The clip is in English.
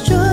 just